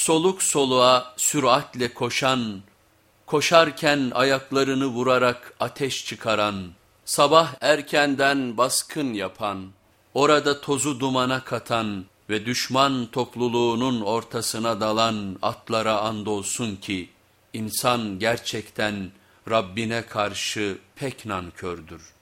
soluk soluğa süratle koşan, koşarken ayaklarını vurarak ateş çıkaran, sabah erkenden baskın yapan, orada tozu dumana katan ve düşman topluluğunun ortasına dalan atlara andolsun ki, insan gerçekten Rabbine karşı pek nankördür.''